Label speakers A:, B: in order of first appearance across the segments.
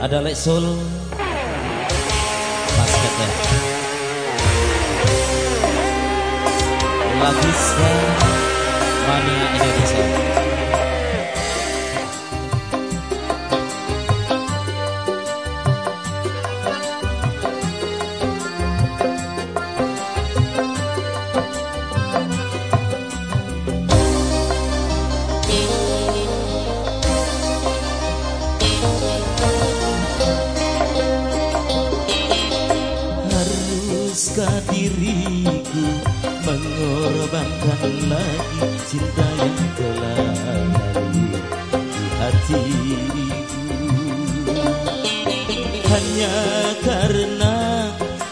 A: Ada Lek Solo. Basketnya Lagiska Mania Indonesia
B: diriku mengorbankan lagi cinta yang telah lalu di hatiku. Hanya karena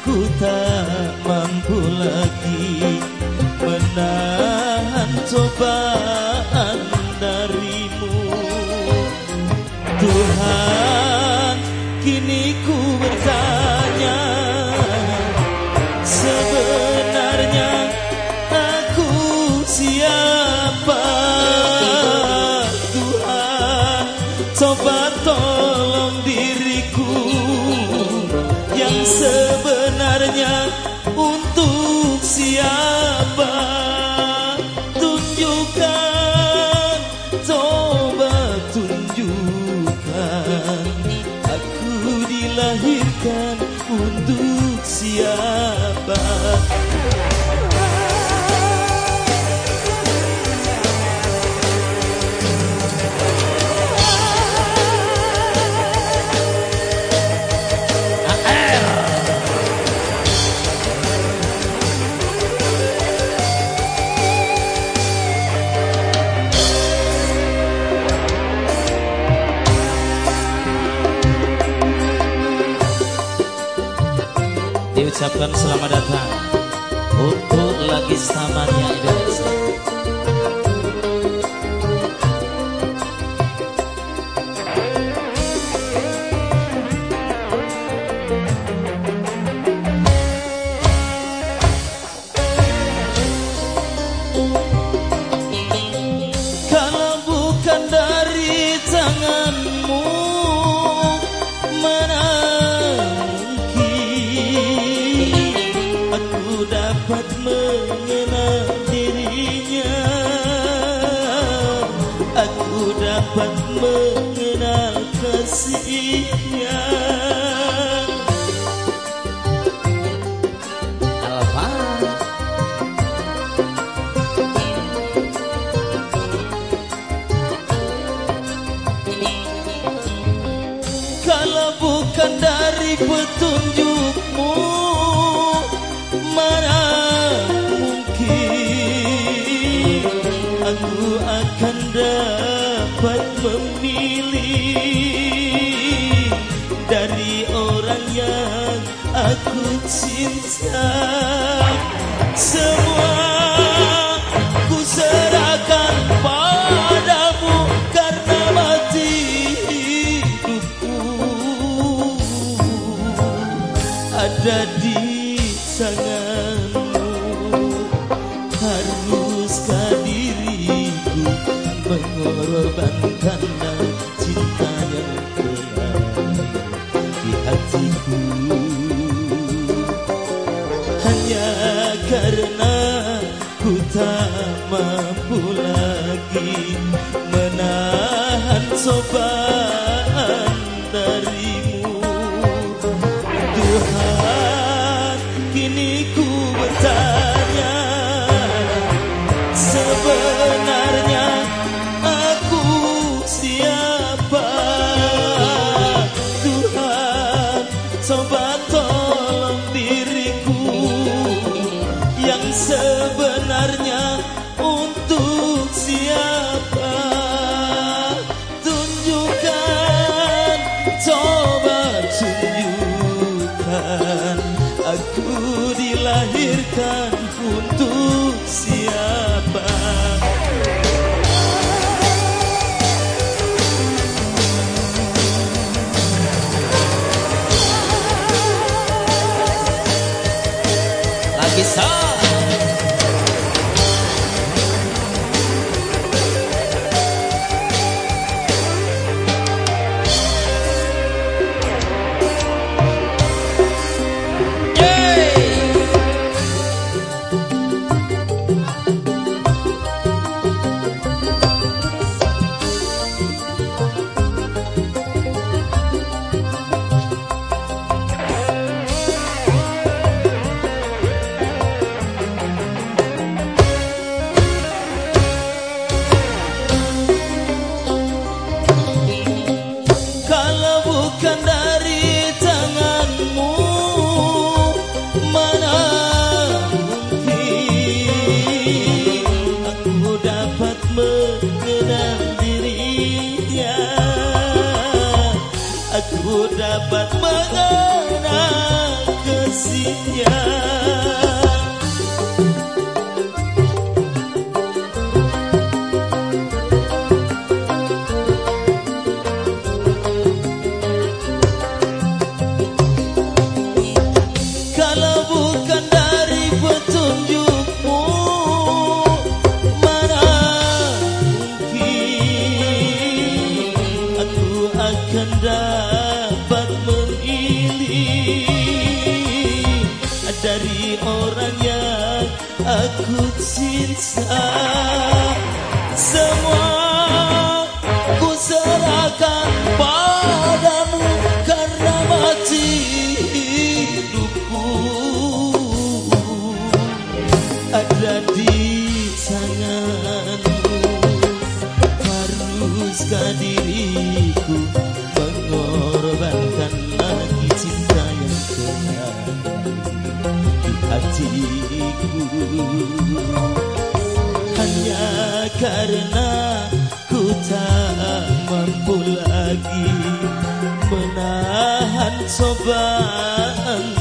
B: ku tak mampu lagi menahan cobaan darimu. Tuhan Sebenarnya aku siapa? Tuhan coba tolong diriku Yang sebenarnya untuk siapa? Tunjukkan, coba tunjukkan Aku dilahirkan untuk siapa
A: Diucapkan selamat datang. Untuk lagi Mania Indonesia
B: petunjukmu Mana mungkin. Aku akan dapat memilih Dari orang yang aku cinta. Semua Ada di tanganmu. Haruskah diriku mengorbankan cinta di hatiku. Hanya karena ku tak mampu aku dilahirkan 天。Orang yang aku cinta. Semua ku serahkan padamu karena mati hidupku. Ada di tanganmu haruskah diriku mengorbankan hanya karena ku tak mampu lagi menahan cobaan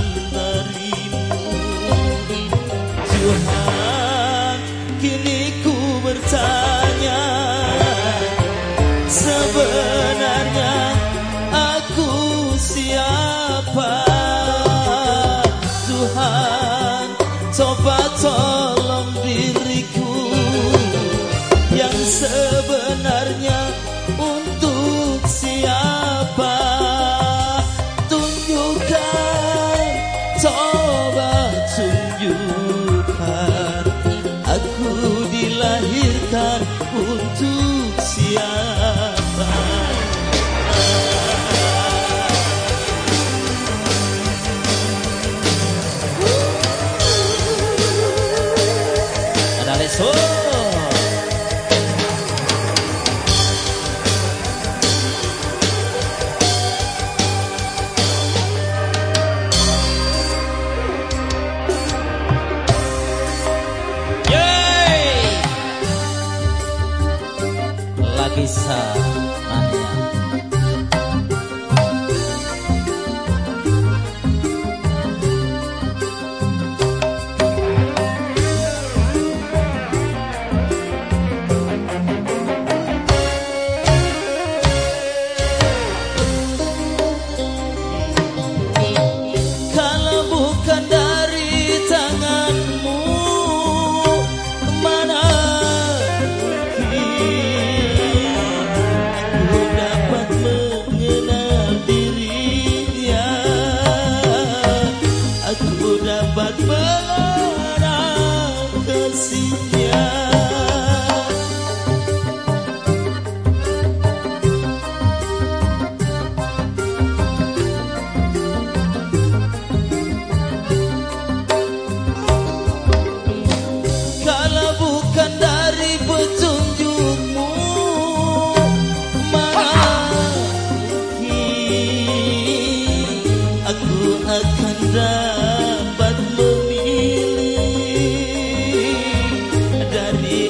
B: yang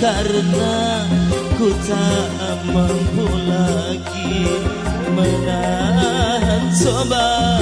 B: karena ku tak mampu lagi menahan sobat